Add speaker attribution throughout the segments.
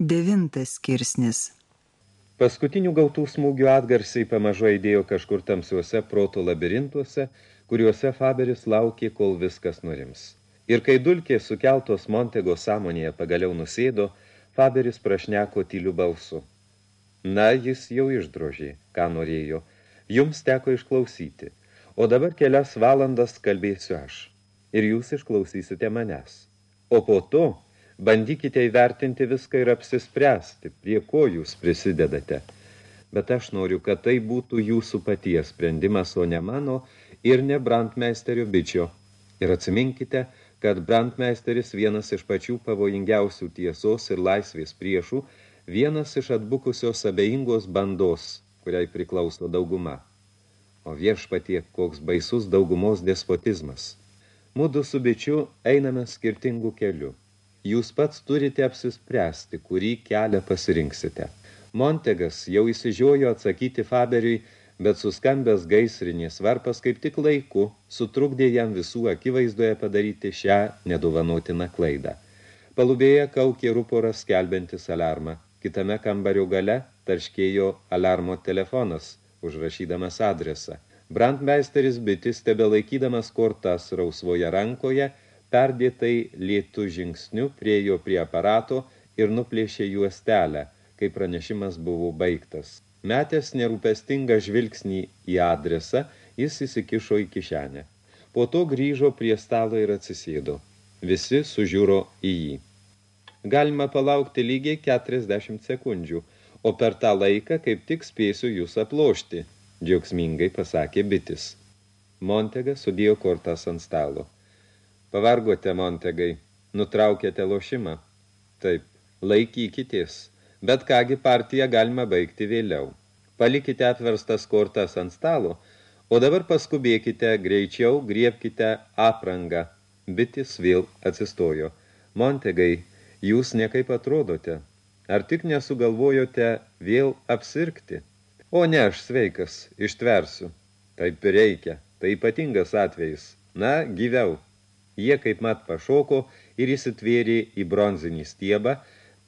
Speaker 1: Devintas skirsnis
Speaker 2: Paskutinių gautų smūgių atgarsiai pamažu įdėjo kažkur tamsiuose proto labirintuose, kuriuose Faberis laukė, kol viskas nurims. Ir kai dulkė sukeltos Montego sąmonėje pagaliau nusėdo, Faberis prašneko tylių balsu. Na, jis jau išdrožė, ką norėjo. Jums teko išklausyti. O dabar kelias valandas kalbėsiu aš. Ir jūs išklausysite manęs. O po to Bandykite įvertinti viską ir apsispręsti, prie ko jūs prisidedate. Bet aš noriu, kad tai būtų jūsų paties sprendimas, o ne mano ir ne Brandmeisterio bičio. Ir atsiminkite, kad Brandmeisteris vienas iš pačių pavojingiausių tiesos ir laisvės priešų, vienas iš atbukusios abejingos bandos, kuriai priklauso dauguma. O viešpatie, koks baisus daugumos despotizmas. Mudu su bičiu einame skirtingų kelių. Jūs pats turite apsispręsti, kurį kelią pasirinksite. Montegas jau įsižiojo atsakyti Faberiui, bet suskambęs gaisrinės varpas kaip tik laiku sutrukdė jam visų akivaizdoje padaryti šią neduvanotiną klaidą. Palubėje kaukė ruporas skelbiantis alarmą. Kitame kambario gale tarškėjo alarmo telefonas, užrašydamas adresą. Brandmeisteris bitis tebe laikydamas kortas rausvoje rankoje, perdėtai lėtų žingsniu priejo prie aparato ir nuplėšė juostelę, kai pranešimas buvo baigtas. Metęs nerūpestingą žvilgsnį į adresą, jis įsikišo į kišenę. Po to grįžo prie stalo ir atsisėdo. Visi sužiūro į jį. Galima palaukti lygiai 40 sekundžių, o per tą laiką kaip tik spėsiu jūs aplošti, džiaugsmingai pasakė bitis. Montegas sudėjo kortas ant stalo. Pavargote, Montegai, nutraukėte lošimą. Taip, laikykitės, bet kągi partiją galima baigti vėliau. Palikite atverstas kortas ant stalo, o dabar paskubėkite, greičiau griebkite aprangą. Bitis vėl atsistojo. Montegai, jūs nekaip atrodote. Ar tik nesugalvojote vėl apsirkti? O ne, aš sveikas, ištversiu. Taip reikia, tai ypatingas atvejis. Na, gyviau. Jie kaip mat pašoko ir įsitvėrė į bronzinį stiebą,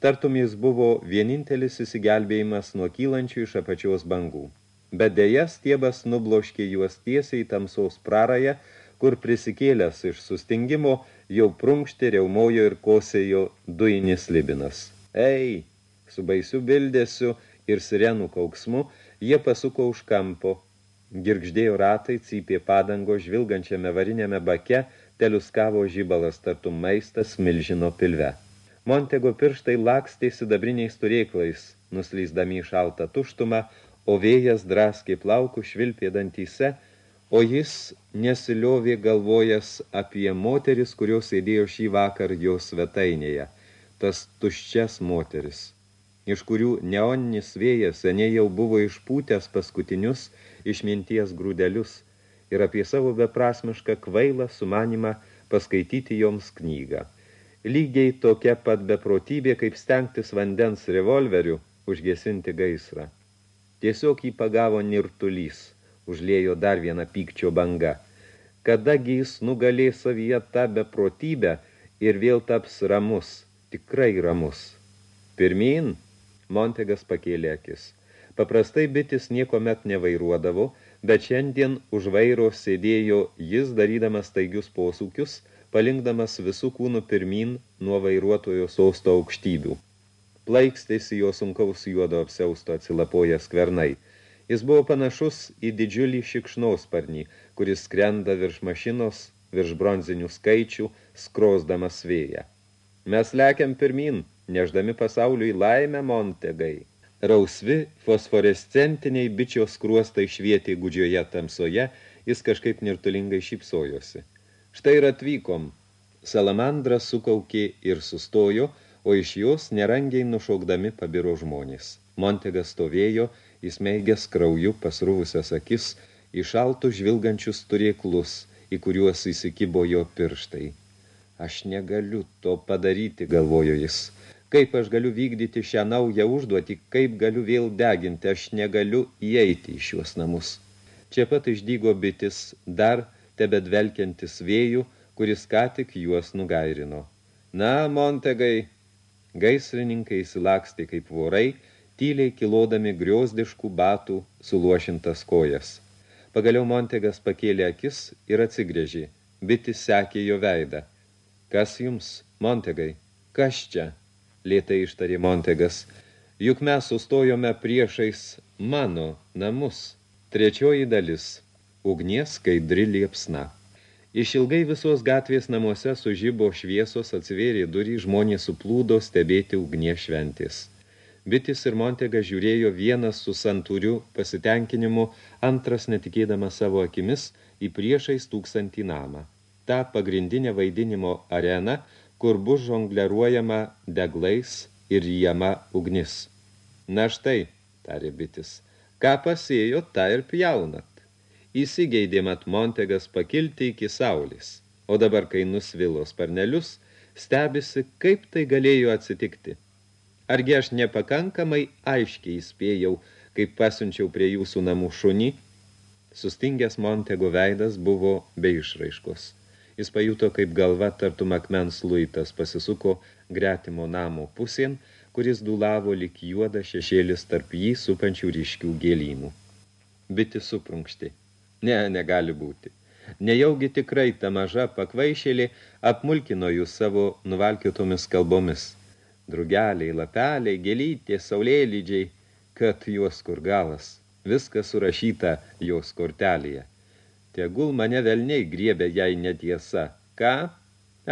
Speaker 2: tartum jis buvo vienintelis įsigelbėjimas nuo kylančių iš apačios bangų. Bet dėja stiebas nubloškė juos tiesiai į tamsaus prarają, kur prisikėlęs iš sustingimo jau prunkšti reumojo ir kosėjo dujinis libinas. Ei, su baisiu bildėsiu ir sirenų kauksmu, jie pasuko už kampo. Girgždėjo ratai, cypė padango žvilgančiame varinėme bake, teliuskavo žybalas tartum maistas milžino pilve. Montego pirštai lakstė sidabriniais turėklais, nuslyzdami į šaltą tuštumą, o vėjas draskė plaukų švilpė dantyse, o jis nesiliovė galvojas apie moteris, kurios sėdėjo šį vakar jo svetainėje, tas tuščias moteris, iš kurių neoninis vėjas seniai jau buvo išpūtęs paskutinius išminties grūdelius, ir apie savo beprasmišką kvailą sumanimą paskaityti joms knygą. Lygiai tokia pat beprotybė, kaip stengtis vandens revolveriu užgesinti gaisrą. Tiesiog jį pagavo nirtulys, užlėjo dar vieną pykčio banga. Kadagi jis nugalės savyje tą beprotybę ir vėl taps ramus, tikrai ramus. Pirmin, Montegas pakėlė akis. Paprastai bitis nieko met nevairuodavo, bet šiandien už vairo sėdėjo jis darydamas taigius posūkius, palinkdamas visų kūnų pirmin nuo vairuotojo sosto aukštybių. Plaikstėsi jo sunkaus juodo apsiausto atsilapoję skvernai. Jis buvo panašus į didžiulį šikšnosparnį, kuris skrenda virš mašinos, virš bronzinių skaičių, skrosdamas vėją. Mes lekiam pirmin, neždami pasauliui laimę Montegai. Rausvi, fosforescentiniai bičios kruostai švietė gudžioje tamsoje, jis kažkaip nirtulingai šypsojosi. Štai ir atvykom. Salamandra sukaukė ir sustojo, o iš jos nerangiai nušaukdami pabiro žmonės. Montegas stovėjo, įsmeigęs krauju pasruvusias akis, į šaltų žvilgančius turėklus, į kuriuos įsikibo jo pirštai. Aš negaliu to padaryti, galvojo jis. Kaip aš galiu vykdyti šią naują užduotį, kaip galiu vėl deginti, aš negaliu įeiti į šiuos namus. Čia pat išdygo bitis, dar tebe dvelkiantis vėjų, kuris ką tik juos nugairino. Na, Montegai, Gaisrininkai įsilakstė kaip vorai, tyliai kilodami griozdiškų batų suluošintas kojas. Pagaliau Montegas pakėlė akis ir atsigrėžė. Bitis sekė jo veidą. Kas jums, Montegai? Kas čia? Lėtai ištarė Montegas. Juk mes sustojome priešais mano namus. Trečioji dalis. Ugnies skaidri liepsna. Iš ilgai visos gatvės namuose sužybo šviesos atsivėrė durį, žmonės suplūdo stebėti ugnie šventės. Bitis ir Montega žiūrėjo vienas su santūriu pasitenkinimu, antras netikėdamas savo akimis į priešais tūkstantį namą. Ta pagrindinė vaidinimo arena, kur bus žongleruojama deglais ir jama ugnis. Na štai, tarė Bitis, ką pasėjo, tą ir pjaunat. Įsigeidė mat Montegas pakilti iki saulės, o dabar, kai nusvilo sparnelius, stebisi, kaip tai galėjo atsitikti. Argi aš nepakankamai aiškiai įspėjau, kaip pasiunčiau prie jūsų namų šunį? Sustingęs Montego veidas buvo be išraiškos. Jis pajuto, kaip galva tartum akmens luitas pasisuko gretimo namo pusėn, kuris dulavo lik juoda šešėlis tarp jį supančių ryškių gėlymų. Biti suprunkšti. Ne, negali būti. Nejaugi tikrai ta maža pakvaišėlė apmulkino jūs savo nuvalkiotomis kalbomis – drugeliai, lapeliai, gelytė, saulėlydžiai, kad juos kur galas, viskas surašyta jos kortelėje. Tegul mane velniai griebė jai netiesa. Ką?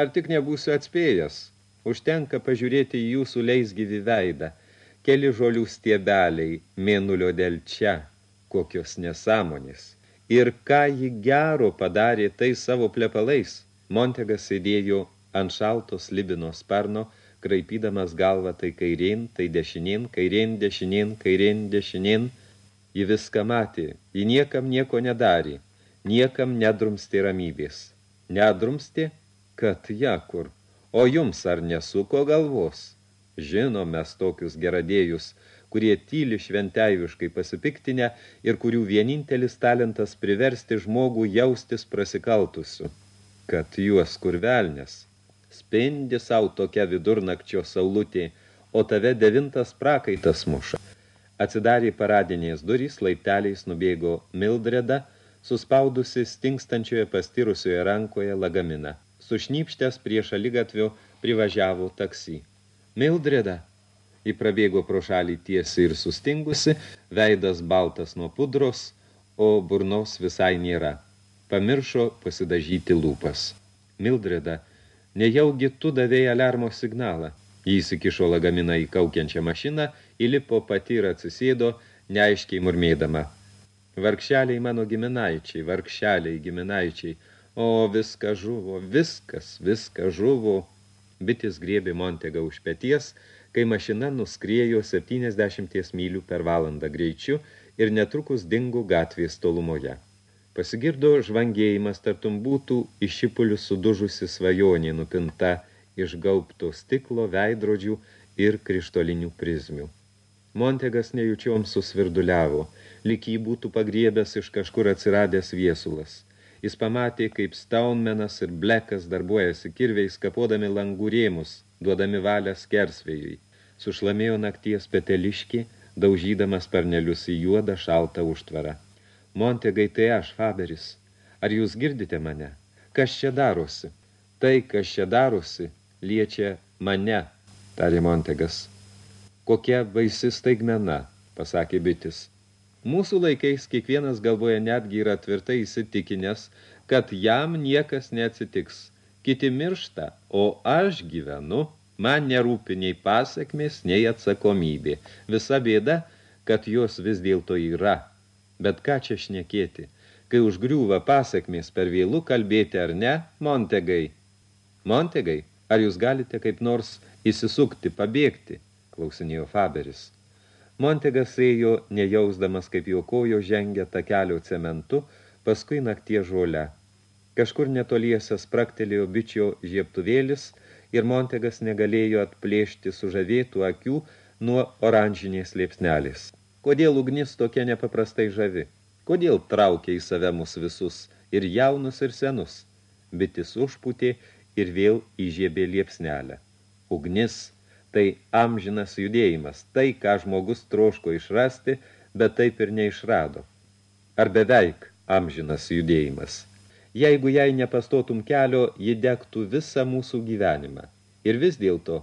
Speaker 2: Ar tik nebūsiu atspėjęs? Užtenka pažiūrėti į jūsų leisgyvį veidą. Keli žolių stiebeliai, mėnulio dėl čia, kokios nesąmonės. Ir ką ji gero padarė tai savo plepalais. Montegas sėdėjo ant šaltos libino sparno, kraipydamas galvą tai kairien, tai dešinien, kairien, dešinien, kairien, dešinien. Ji viską matė, ji niekam nieko nedarė, niekam nedrumstė ramybės. Nedrumstė, kad ja kur, o jums ar nesuko galvos? Žinom mes tokius geradėjus, kurie tyli šventeiviškai pasipiktinę ir kurių vienintelis talentas priversti žmogų jaustis prasikaltusiu, kad juos kur velnės – Spendi savo tokia vidurnakčio saulutė, o tave devintas prakaitas muša. Atsidarė paradinės durys, laipteliais nubėgo Mildreda, suspaudusi stingstančioje pastirusioje rankoje lagaminą. Sušnypštęs prie šaligatvio privažiavo taksi. Mildreda, į prabėgo pro šalį tiesi ir sustingusi, veidas baltas nuo pudros, o burnos visai nėra. Pamiršo pasidažyti lūpas. Mildreda, Nejaugi tu davėjai alarmo signalą. Jis įkišo lagaminą į kaukiančią mašiną, įlipo pati ir atsisėdo, neaiškiai murmėdama. Varkšeliai mano giminaičiai, varkšeliai giminaičiai, o viskas žuvo, viskas, viskas žuvo. Bitis griebė Montegą už peties, kai mašina nuskriejo 70 mylių per valandą greičiu ir netrukus dingo gatvės tolumoje. Pasigirdo žvangėjimas, tartum būtų iš šipulių sudužusi svajonė nupinta iš gaubto stiklo, veidrodžių ir krištolinių prizmių. Montegas nejučiom susvirduliavo, lyg jį būtų pagriebęs iš kažkur atsiradęs viesulas. Jis pamatė, kaip Staunmenas ir Blekas darbuojasi kirviais, kapodami langų rėmus, duodami valią skersvėjui. Sušlamėjo nakties peteliški, daužydamas parnelius į juodą šaltą užtvarą. Montegai, tai aš, Faberis. Ar jūs girdite mane? Kas čia darosi? Tai, kas čia darosi, liečia mane, tarė Montegas. Kokia baisi staigmena, pasakė bitis. Mūsų laikais kiekvienas galvoje netgi yra tvirtai įsitikinęs, kad jam niekas neatsitiks. Kiti miršta, o aš gyvenu, man nerūpi nei pasakmės, nei atsakomybė. Visa bėda, kad jos vis dėlto yra – Bet ką čia šnekėti? Kai užgriūva pasakmės per vėlų kalbėti ar ne, Montegai? Montegai, ar jūs galite kaip nors įsisukti, pabėgti? Klausinėjo Faberis. Montegas ėjo, nejausdamas, kaip jo kojo žengia takelio cementu, paskui naktie žolę. Kažkur netoliese spraktelėjo bičio žieptuvėlis ir Montegas negalėjo atplėšti sužavėtų akių nuo oranžinės liepsnelės. Kodėl ugnis tokia nepaprastai žavi? Kodėl traukia į save mus visus, ir jaunus, ir senus? Bitis užputė ir vėl įžiebė liepsnelę. Ugnis, Tai amžinas judėjimas, tai, ką žmogus troško išrasti, bet taip ir neišrado. Ar beveik amžinas judėjimas. Jeigu jai nepastotum kelio, ji degtų visą mūsų gyvenimą. Ir vis dėlto,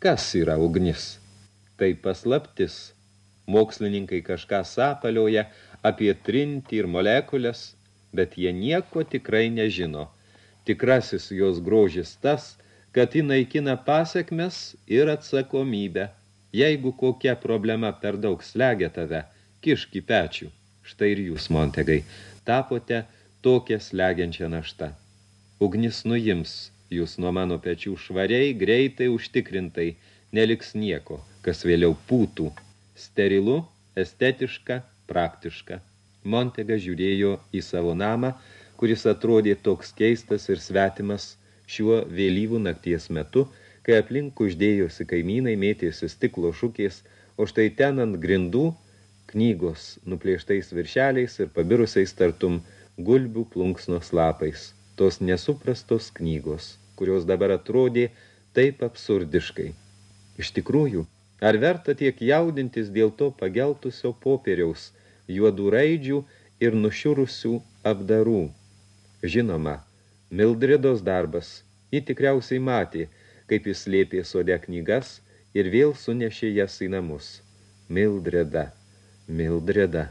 Speaker 2: kas yra ugnis? Tai paslaptis. Mokslininkai kažką sapalioja apie trintį ir molekulės, bet jie nieko tikrai nežino. Tikrasis jos grožis tas, kad ji naikina pasiekmes ir atsakomybę. Jeigu kokia problema per daug slegia tave, kišk į pečių. Štai ir jūs, Montegai, tapote tokią slegiančią naštą. Ugnis nuims jūs nuo mano pečių švariai, greitai, užtikrintai, neliks nieko, kas vėliau pūtų. Sterilu, estetiška, praktiška. Montega žiūrėjo į savo namą, kuris atrodė toks keistas ir svetimas šiuo vėlyvų nakties metu, kai aplink uždėjosi kaimynai mėtėsi stiklo šukės, o štai ten ant grindų knygos nuplėštais viršeliais ir pabirusiais tartum gulbių plunksnos lapais. Tos nesuprastos knygos, kurios dabar atrodė taip absurdiškai. Iš tikrųjų, ar verta tiek jaudintis dėl to pageltusio popieriaus, juodų raidžių ir nušiurusių apdarų. Žinoma, Mildredos darbas, ji tikriausiai matė, kaip jis slėpė sode knygas ir vėl sunešė jas į namus. Mildreda, Mildreda.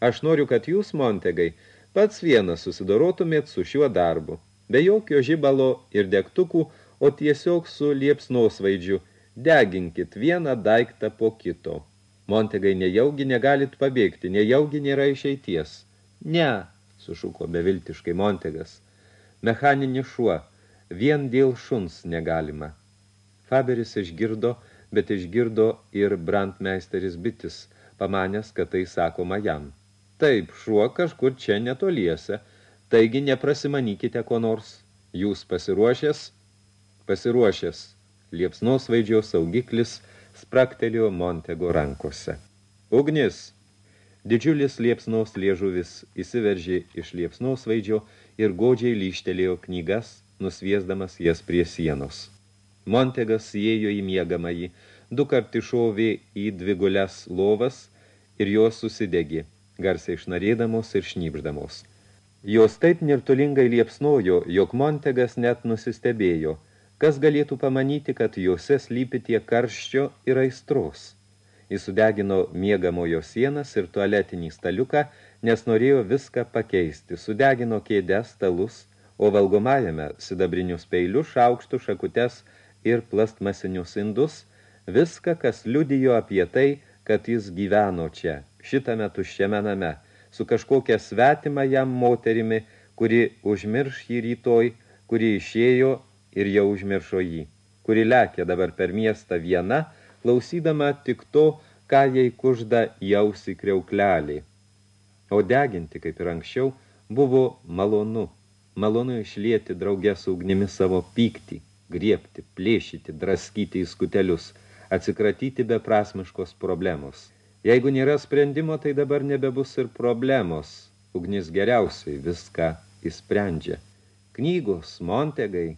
Speaker 2: Aš noriu, kad jūs, Montegai, pats vienas susidorotumėt su šiuo darbu, be jokio žibalo ir degtukų, o tiesiog su liepsnosvaidžiu, deginkit vieną daiktą po kito. Montegai, nejaugi negalit pabėgti, nejaugi nėra išeities. Ne, sušuko beviltiškai Montegas. Mechaninis šuo, vien dėl šuns negalima. Faberis išgirdo, bet išgirdo ir brandmeisteris bitis, pamanęs, kad tai sakoma jam. Taip, šuo kažkur čia netoliese, taigi neprasimanykite ko nors. Jūs pasiruošęs? Pasiruošęs. Liepsnos vaidžio saugiklis – spraktelėjo Montego rankose. Ugnis! Didžiulis liepsnos liežuvis įsiveržė iš liepsnos vaidžio ir godžiai lyštelėjo knygas, nusviesdamas jas prie sienos. Montegas įėjo į miegamąjį, du kart išovė į dvigulias lovas ir jos susidegė, garsiai išnarėdamos ir šnypždamos. Jos taip nirtulingai liepsnojo, jog Montegas net nusistebėjo – Kas galėtų pamanyti, kad juose slypi tie karščio ir aistros? Jis sudegino miegamojo sienas ir tualetinį staliuką, nes norėjo viską pakeisti. Sudegino kėdės stalus, o valgomajame sidabrinius peilius, šaukštų, šakutes ir plastmasinius indus, viską, kas liudijo apie tai, kad jis gyveno čia, šitame tuščiame name, su kažkokia svetima jam moterimi, kuri užmirš jį rytoj, kuri išėjo ir jau užmiršo jį, kuri lekė dabar per miestą viena, klausydama tik to, ką jai kužda jausi kreukleliai. O deginti, kaip ir anksčiau, buvo malonu, malonu išlieti draugę su ugnimi savo pyktį, griepti, plėšyti, draskyti į skutelius, atsikratyti beprasmiškos problemos. Jeigu nėra sprendimo, tai dabar nebebus ir problemos. Ugnis geriausiai viską įsprendžia. Knygos, montegai,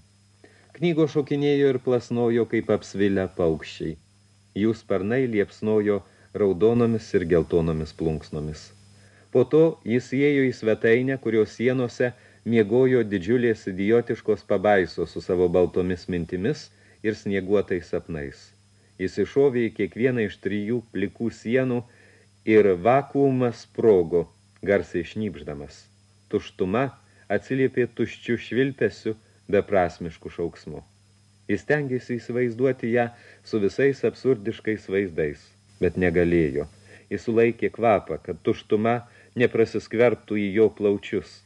Speaker 2: Knygo šokinėjo ir plasnojo kaip apsvilę paukščiai. Jų sparnai liepsnojo raudonomis ir geltonomis plunksnomis. Po to jis įėjo į svetainę, kurios sienose miegojo didžiulės idiotiškos pabaisos su savo baltomis mintimis ir snieguotais sapnais. Jis išovė į kiekvieną iš trijų plikų sienų ir vakuumas sprogo, garsiai šnypždamas. Tuštuma atsiliepė tuščių švilpesiu, beprasmiškų šauksmų. Jis tengėsi įsivaizduoti ją su visais absurdiškais vaizdais, bet negalėjo. Jis sulaikė kvapą, kad tuštuma neprasiskvertų į jo plaučius.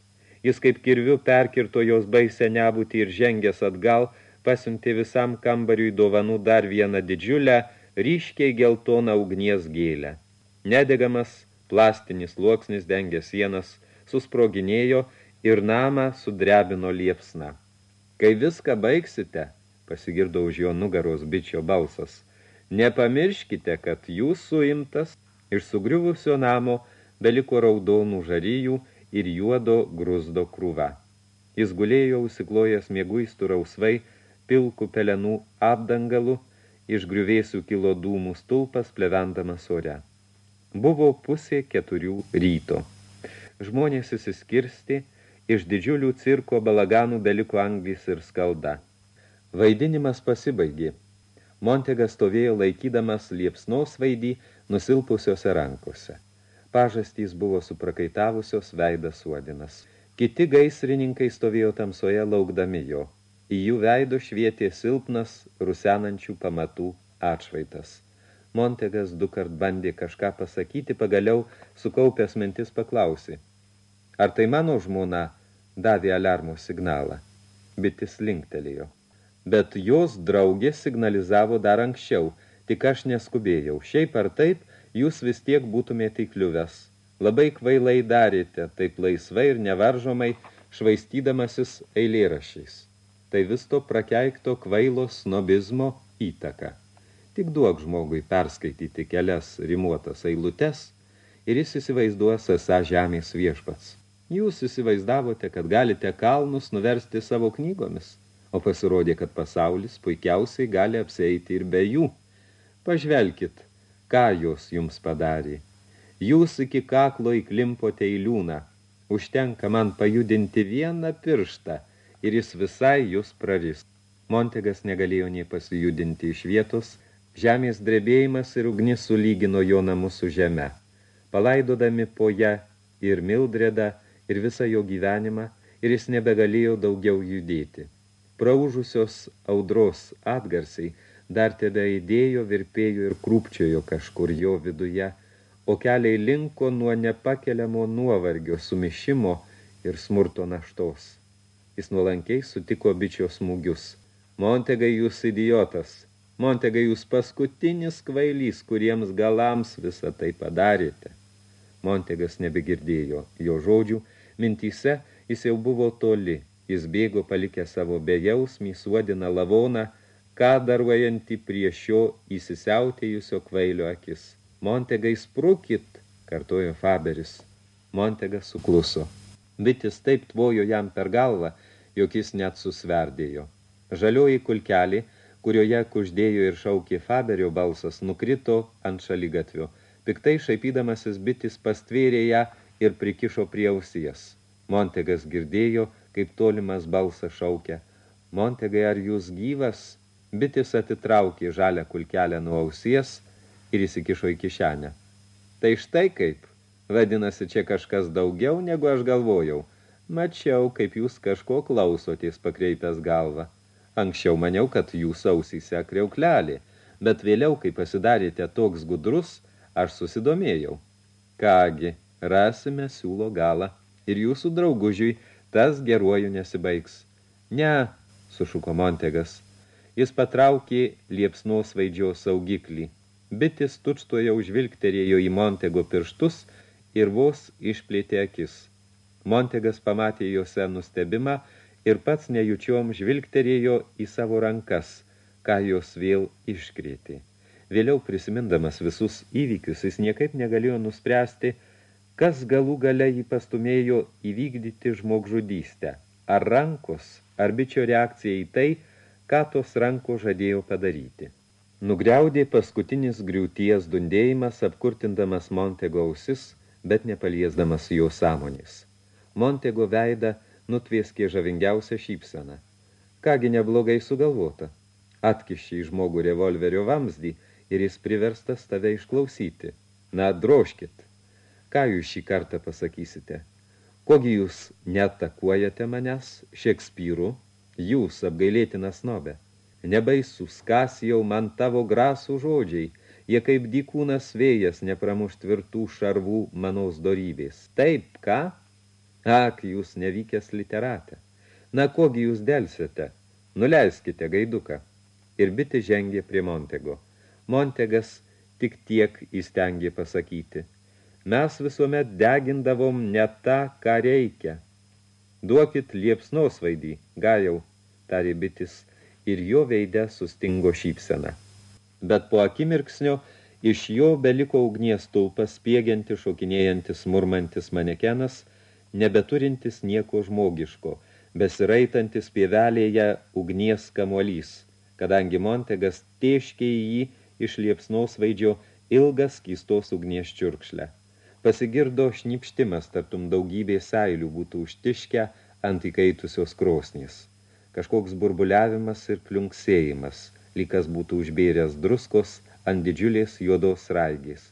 Speaker 2: Jis kaip kirviu perkirto jos baisę nebūtį ir žengęs atgal, pasiuntė visam kambariui dovanų dar vieną didžiulę, ryškiai geltoną ugnies gėlę. Nedegamas plastinis sluoksnis dengė sienas, susproginėjo ir namą sudrebino liepsną. Kai viską baigsite, pasigirdo už jo nugaros bičio balsas, nepamirškite, kad jūs suimtas iš sugriuvusio namo beliko raudonų žaryjų ir juodo gruzdo krūva. Jis gulėjo užsiklojęs mėguistų rausvai, pilkų pelenų apdangalų iš griuvėsių kilo dūmų stulpas plevendamas ore. Buvo pusė keturių ryto. Žmonės susiskirsti, iš didžiulių cirko balaganų beliko anglis ir skalda. Vaidinimas pasibaigė. Montegas stovėjo laikydamas liepsnos vaidį nusilpusiose rankose. Pažastys buvo suprakaitavusios veidas suodinas. Kiti gaisrininkai stovėjo tamsoje laukdami jo. Į jų veido švietė silpnas, rusenančių pamatų atšvaitas. Montegas du kart bandė kažką pasakyti, pagaliau sukaupęs mintis paklausė. Ar tai mano žmona davė alarmo signalą? Bitis linktelėjo. Bet jos draugė signalizavo dar anksčiau, tik aš neskubėjau. Šiaip ar taip, jūs vis tiek būtumėte įkliuvęs. Labai kvailai darėte, taip laisvai ir nevaržomai, švaistydamasis eilėrašiais. Tai vis to prakeikto kvailo snobizmo įtaka. Tik duok žmogui perskaityti kelias rimuotas eilutes ir jis įsivaizduos esą žemės viešpats. Jūs įsivaizdavote, kad galite kalnus nuversti savo knygomis, o pasirodė, kad pasaulis puikiausiai gali apseiti ir be jų. Pažvelkit, ką jos jums padarė. Jūs iki kaklo įklimpote į liūną. Užtenka man pajudinti vieną pirštą ir jis visai jūs praris. Montegas negalėjo nei pasijudinti iš vietos, žemės drebėjimas ir ugnis sulygino jo namus su žeme. Palaidodami po ją ir Mildredą, ir visą jo gyvenimą, ir jis nebegalėjo daugiau judėti. Praužusios audros atgarsiai dar tebe įdėjo, virpėjo ir krūpčiojo kažkur jo viduje, o keliai linko nuo nepakeliamo nuovargio, sumišimo ir smurto naštos. Jis nuolankiai sutiko bičio smūgius. Montegai jūs idiotas, Montegai jūs paskutinis kvailys, kuriems galams visą tai padarėte. Montegas nebegirdėjo jo žodžių, mintyse jis jau buvo toli, jis bėgo palikę savo bejausmį, suodina lavoną, kadaruojantį prie šio įsisiautėjusio kvailio akis. Montegai sprukit, kartojo Faberis. Montegas sukluso. Bitis taip tvojo jam per galvą, jog jis net susverdėjo. Žalioji kulkelį, kurioje kuždėjo ir šaukė Faberio balsas, nukrito ant šaligatvio. Piktai šaipydamasis bitis pastvėrė ją ir prikišo prie ausies. Montegas girdėjo, kaip tolimas balsas šaukia. Montegai, ar jūs gyvas? Bitis atitraukė žalę kulkelę nuo ausies ir įsikišo į kišenę. Tai štai kaip, vadinasi, čia kažkas daugiau, negu aš galvojau. Mačiau, kaip jūs kažko klausotės pakreipęs galvą. Anksčiau maniau, kad jūs ausyse kriauklelė, bet vėliau, kai pasidarėte toks gudrus, aš susidomėjau. Kągi, rasime siūlo galą ir jūsų draugužiui tas geruoju nesibaigs. Ne, sušuko Montegas, Jis patraukė liepsnos vaidžio saugiklį. Bitis tučtoje užvilgterėjo į Montego pirštus ir vos išplėtė akis. Montegas pamatė jose nustebimą ir pats nejučiom žvilgterėjo į savo rankas, ką jos vėl iškrėtė. Vėliau prisimindamas visus įvykius, jis niekaip negalėjo nuspręsti, kas galų gale jį pastumėjo įvykdyti žmogžudystę. Ar rankos, ar bičio reakcija į tai, ką tos ranko žadėjo padaryti. Nugriaudė paskutinis griūties dundėjimas, apkurtindamas Montego ausis, bet nepaliesdamas jo sąmonės. Montego veidą nutvieskė žavingiausią šypseną. Kągi neblogai sugalvota. Atkiščiai žmogų revolverio vamzdį ir jis priverstas tave išklausyti. Na, droškit. Ką jūs šį kartą pasakysite? Kogi jūs netakuojate manęs Šekspyru jūs apgailėtina snobė. Nebaisus, kas jau man tavo grasų žodžiai, jie kaip dykūnas vėjas nepramuš tvirtų šarvų manos dorybės. Taip, ką? Ak, jūs nevykęs literatė. Na, kogi jūs delsite? Nuleiskite gaiduką. Ir biti žengė prie Montego. Montegas tik tiek įstengė pasakyti. Mes visuomet degindavom ne tą, ką reikia. Duokit liepsnos vaidį, gajau, tarė bitis, ir jo veide sustingo šypsena. Bet po akimirksnio iš jo beliko ugnies tulpas, spiegianti, šokinėjantis, murmantis manekenas, nebeturintis nieko žmogiško, besiraitantis pievelėje ugnies kamuolys, kadangi Montegas tėškė į jį iš liepsnos vaidžio ilgas kystos ugnies čiurkšlę. Pasigirdo šnipštimas, tartum daugybė seilių būtų užtiškę ant įkaitusios krosnys. Kažkoks burbuliavimas ir pliunksėjimas, lygas būtų užbėręs druskos ant didžiulės juodos raigės.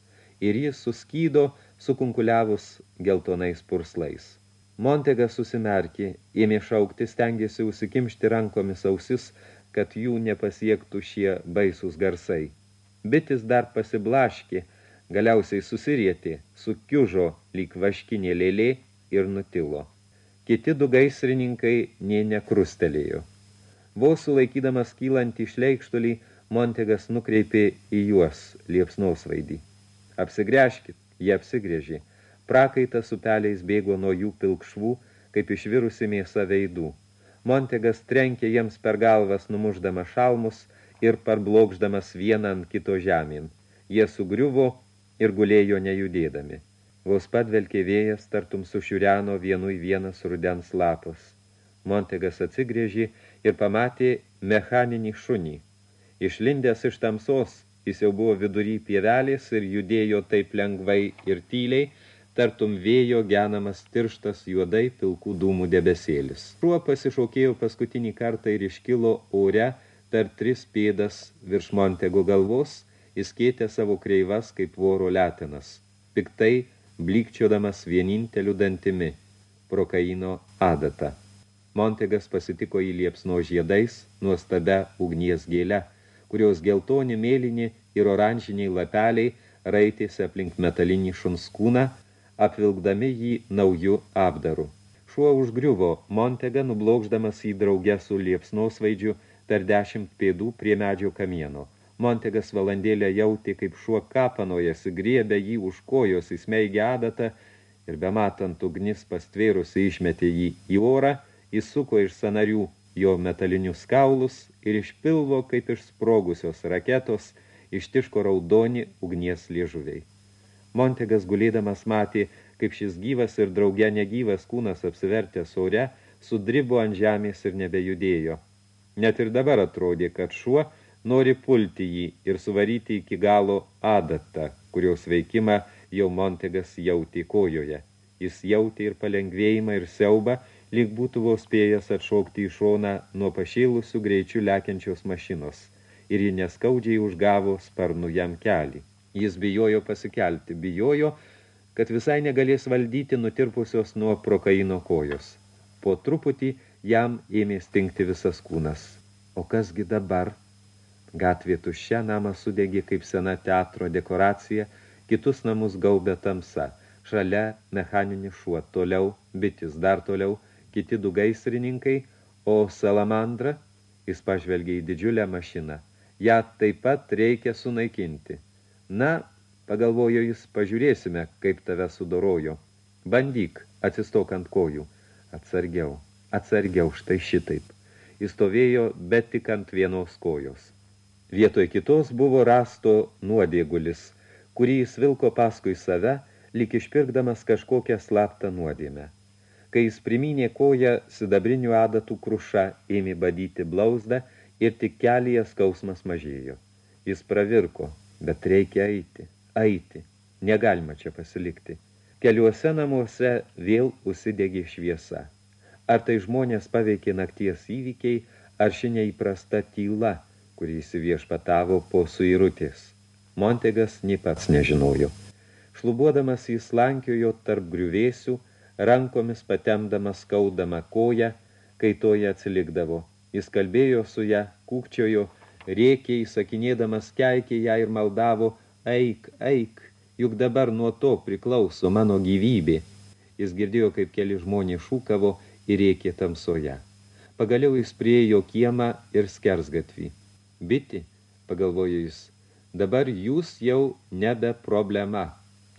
Speaker 2: Ir jis suskydo, sukunkuliavus geltonais purslais. Montegas susimerkė, ėmė šaukti, stengėsi užsikimšti rankomis ausis, kad jų nepasiektų šie baisūs garsai. Bitis dar pasiblaškė, galiausiai susirietė, sukiužo lyg vaškinė lėlė ir nutilo. Kiti du gaisrininkai nė nekrustelėjo. Vos sulaikydamas kylant iš leikštulį, Montegas nukreipė į juos liepsnos vaidį. Apsigręžkit, jie apsigrėžė. Prakaitas upeliais bėgo nuo jų pilkšvų, kaip išvirusi mėsa veidų. Montegas trenkė jiems per galvas, numuždama šalmus ir parblokždamas vieną ant kito žemėn. Jie sugriuvo ir gulėjo nejudėdami. Vos padvelkė vėjas, tartum sušiuriano vienui vienas rudens lapas. Montegas atsigrėžė ir pamatė mechaninį šunį. Išlindęs iš tamsos, jis jau buvo vidury pievelės ir judėjo taip lengvai ir tyliai, tartum vėjo genamas tirštas juodai pilkų dūmų debesėlis. Šuo pasišaukėjo paskutinį kartą ir iškilo ore per tris pėdas virš Montego galvos, įskėtė savo kreivas kaip voro letinas, piktai blikčiodamas vieninteliu dantimi, prokaino adatą. Montegas pasitiko į liepsno žiedais, nuostabę ugnies gėlę, kurios geltoni, mėlyni ir oranžiniai lapeliai raitėsi aplink metalinį šunskūną, apvilkdami jį naujų apdarų. Šuo užgriuvo, Montega nublokždamas į draugę su liepsnos vaidžiu per dešimt pėdų prie medžio kamieno. Montegas valandėlę jautė, kaip šuo kapanojasi, griebė jį už kojos, įsmeigė adatą ir bematant ugnis pastvėrusi išmetė jį į orą, įsuko iš sanarių jo metalinius kaulus ir iš pilvo, kaip iš sprogusios raketos, ištiško raudoni ugnies liežuviai. Montegas gulėdamas matė, kaip šis gyvas ir drauge negyvas kūnas apsivertęs ore, sudribo ant žemės ir nebejudėjo. Net ir dabar atrodė, kad šuo nori pulti jį ir suvaryti iki galo adatą, kurios veikimą jau Montegas jautė kojoje. Jis jautė ir palengvėjimą ir siaubą, lyg būtų vos spėjęs atšokti į šoną nuo pašėlusių greičių lekiančios mašinos, ir ji neskaudžiai užgavo sparnu jam kelį. Jis bijojo pasikelti, bijojo, kad visai negalės valdyti nutirpusios nuo prokaino kojos. Po truputį jam ėmė stingti visas kūnas. O kasgi dabar? Gatvė tuščia namą sudegė kaip sena teatro dekoracija, kitus namus gaubė tamsa. Šalia mechaninis šuo, toliau bitis, dar toliau kiti du gaisrininkai, o salamandra, jis pažvelgė į didžiulę mašiną. Ja taip pat reikia sunaikinti. Na, pagalvojo jis, pažiūrėsime, kaip tave sudorojo. Bandyk, atsistok ant kojų. Atsargiau, atsargiau, štai šitaip. Jis stovėjo, bet tik ant vienos kojos. Vietoj kitos buvo rasto nuodėgulis, kurį jis vilko paskui save, lyg išpirkdamas kažkokią slaptą nuodėmę. Kai jis priminė koją, sidabrinių adatų kruša ėmė badyti blauzdą ir tik kelyje skausmas mažėjo. Jis pravirko, Bet reikia eiti, eiti, negalima čia pasilikti. Keliuose namuose vėl užsidegė šviesa. Ar tai žmonės paveikė nakties įvykiai, ar ši neįprasta tyla, kurį įsiviešpatavo po suirutės. Montegas nei pats nežinojo. Šlubuodamas jis lankiojo tarp griuvėsių, rankomis patemdamas skaudamą koją, kai toje atsilikdavo. Jis kalbėjo su ją, kūkčiojo, rėkė įsakinėdamas keikė ją ir maldavo, eik, eik, juk dabar nuo to priklauso mano gyvybė. Jis girdėjo, kaip keli žmonės šūkavo ir rėkė tamsoje. Pagaliau jis priejo kiemą ir skersgatvį. Biti, pagalvojo jis, dabar jūs jau nebe problema.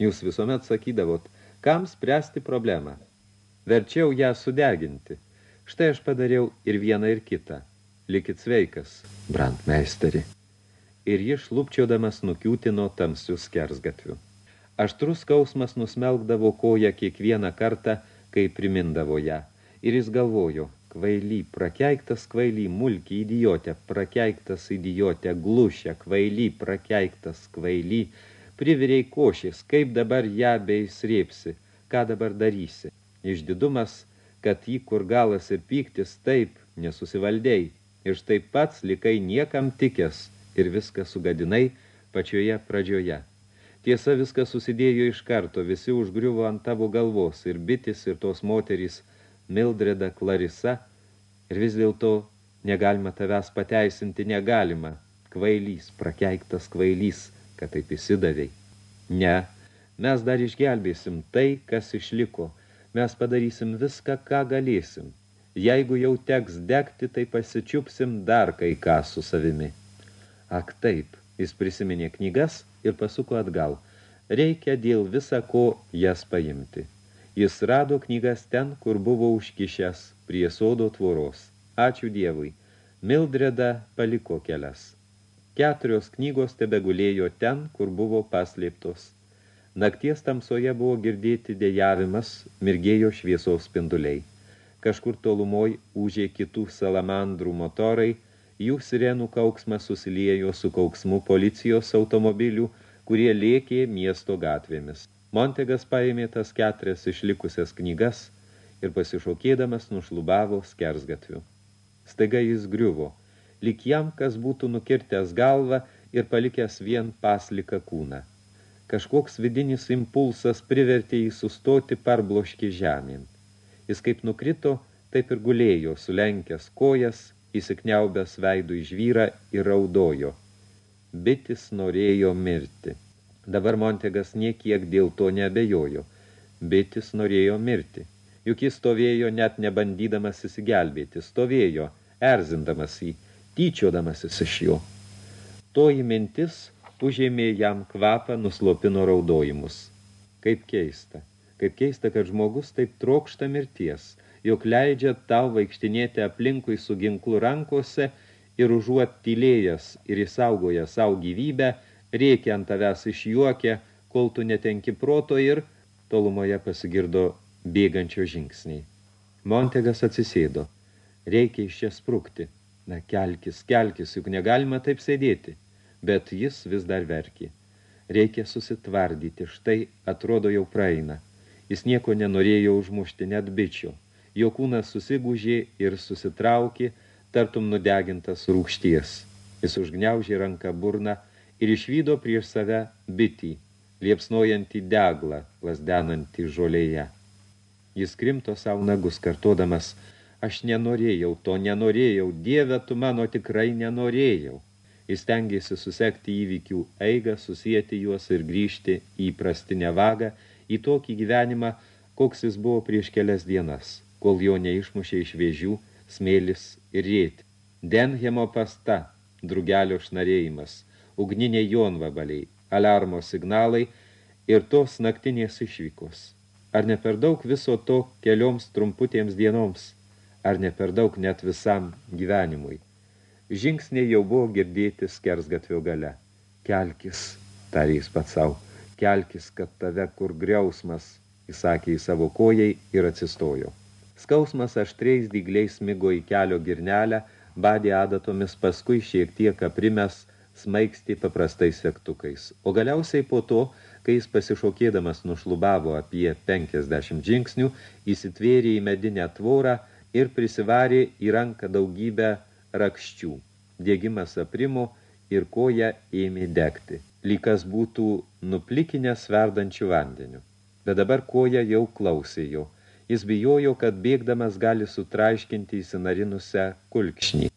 Speaker 2: Jūs visuomet sakydavot, kam spręsti problemą. Verčiau ją sudeginti. Štai aš padariau ir vieną ir kitą likit sveikas, brandmeisteri. Ir ji šlupčiodamas nukiūtino tamsius kersgatvių. Aštrus skausmas nusmelkdavo koją kiekvieną kartą, kai primindavo ją. Ir jis galvojo, kvaily, prakeiktas kvaily, mulki, idiotė, prakeiktas idiotė, glušė, kvaily, prakeiktas kvaily, priviriai košės, kaip dabar ją bei srėpsi, ką dabar darysi. Išdidumas, kad jį kur galas ir pyktis, taip, nesusivaldėjai, ir štai pats likai niekam tikęs ir viską sugadinai pačioje pradžioje. Tiesa, viskas susidėjo iš karto, visi užgriuvo ant tavo galvos, ir bitis, ir tos moterys, Mildreda, Klarisa, ir vis dėlto negalima tavęs pateisinti, negalima. Kvailys, prakeiktas kvailys, kad taip įsidavei. Ne, mes dar išgelbėsim tai, kas išliko. Mes padarysim viską, ką galėsim. Jeigu jau teks degti, tai pasičiupsim dar kai ką su savimi. Ak taip, jis prisiminė knygas – ir pasuko atgal. Reikia dėl visa ko jas paimti. Jis rado knygas ten, kur buvo užkišęs prie sodo tvoros. Ačiū Dievui. Mildreda paliko kelias. Keturios knygos tebegulėjo ten, kur buvo paslėptos. Nakties tamsoje buvo girdėti dėjavimas, mirgėjo šviesos spinduliai. Kažkur tolumoj užė kitų salamandrų motorai, jų sirenų kauksmas susiliejo su kauksmu policijos automobilių, kurie lėkė miesto gatvėmis. Montegas paėmė tas keturias išlikusias knygas ir pasišokėdamas nušlubavo skersgatviu. Staiga jis griuvo, lyg jam kas būtų nukirtęs galvą ir palikęs vien pasliką kūną. Kažkoks vidinis impulsas privertė jį sustoti parbloški žemėn. Jis kaip nukrito, taip ir gulėjo, sulenkęs kojas įsikniaubęs veidų į žvyrą ir raudojo. Bitis norėjo mirti. Dabar Montegas niekiek dėl to neabejojo. Bitis norėjo mirti. Juk jis stovėjo net nebandydamas įsigelbėti. Stovėjo, erzindamas jį, tyčiodamasis iš jo. Toji mintis užėmė jam kvapą, nuslopino raudojimus. Kaip keista. Kaip keista, kad žmogus taip trokšta mirties – jog leidžia tau vaikštinėti aplinkui su ginklu rankose ir užuot tylėjęs ir įsaugoja savo gyvybę, reikia ant tavęs išjuokia, kol tu netenki proto ir tolumoje pasigirdo bėgančio žingsniai. Montegas atsisėdo. Reikia iš čia sprukti. Na, kelkis, kelkis, juk negalima taip sėdėti. Bet jis vis dar verkė. Reikia susitvardyti, štai atrodo jau praeina. Jis nieko nenorėjo užmušti, net bičio jo kūnas susigūžė ir susitraukė, tartum nudegintas rūkšties. Jis užgniaužė ranką burną ir išvydo prieš save bitį, liepsnojantį deglą, lasdenantį žolėje. Jis krimto savo nagus, kartodamas, aš nenorėjau, to nenorėjau, Dieve, tu mano tikrai nenorėjau. Jis tengėsi susekti įvykių eigą, susijęti juos ir grįžti į prastinę vagą, į tokį gyvenimą, koks jis buvo prieš kelias dienas kol jo neišmušė iš vėžių, smėlis ir rėti. Denhemo pasta, drugelio šnarėjimas, ugniniai jonvabaliai, alarmo signalai ir tos naktinės išvykos. Ar ne per daug viso to kelioms trumputėms dienoms, ar ne per daug net visam gyvenimui. Žingsniai jau buvo girdėti skersgatvio gale. Kelkis, tarė jis pats savo, kelkis, kad tave kur griausmas, įsakė į savo kojai ir atsistojo. Skausmas aštriais dygliais smigo į kelio girnelę, badė adatomis, paskui šiek tiek aprimęs smaigsti paprastais sektukais. O galiausiai po to, kai jis pasišokėdamas nušlubavo apie 50 žingsnių, įsitvėrė į medinę tvorą ir prisivarė į ranką daugybę rakščių. Dėgimas aprimo ir koja ėmė degti, lygas būtų nuplikinęs verdančių vandeniu. Bet dabar koja jau klausė jo – Jis bijojo, kad bėgdamas gali sutraiškinti įsinarinusią kulkšnį.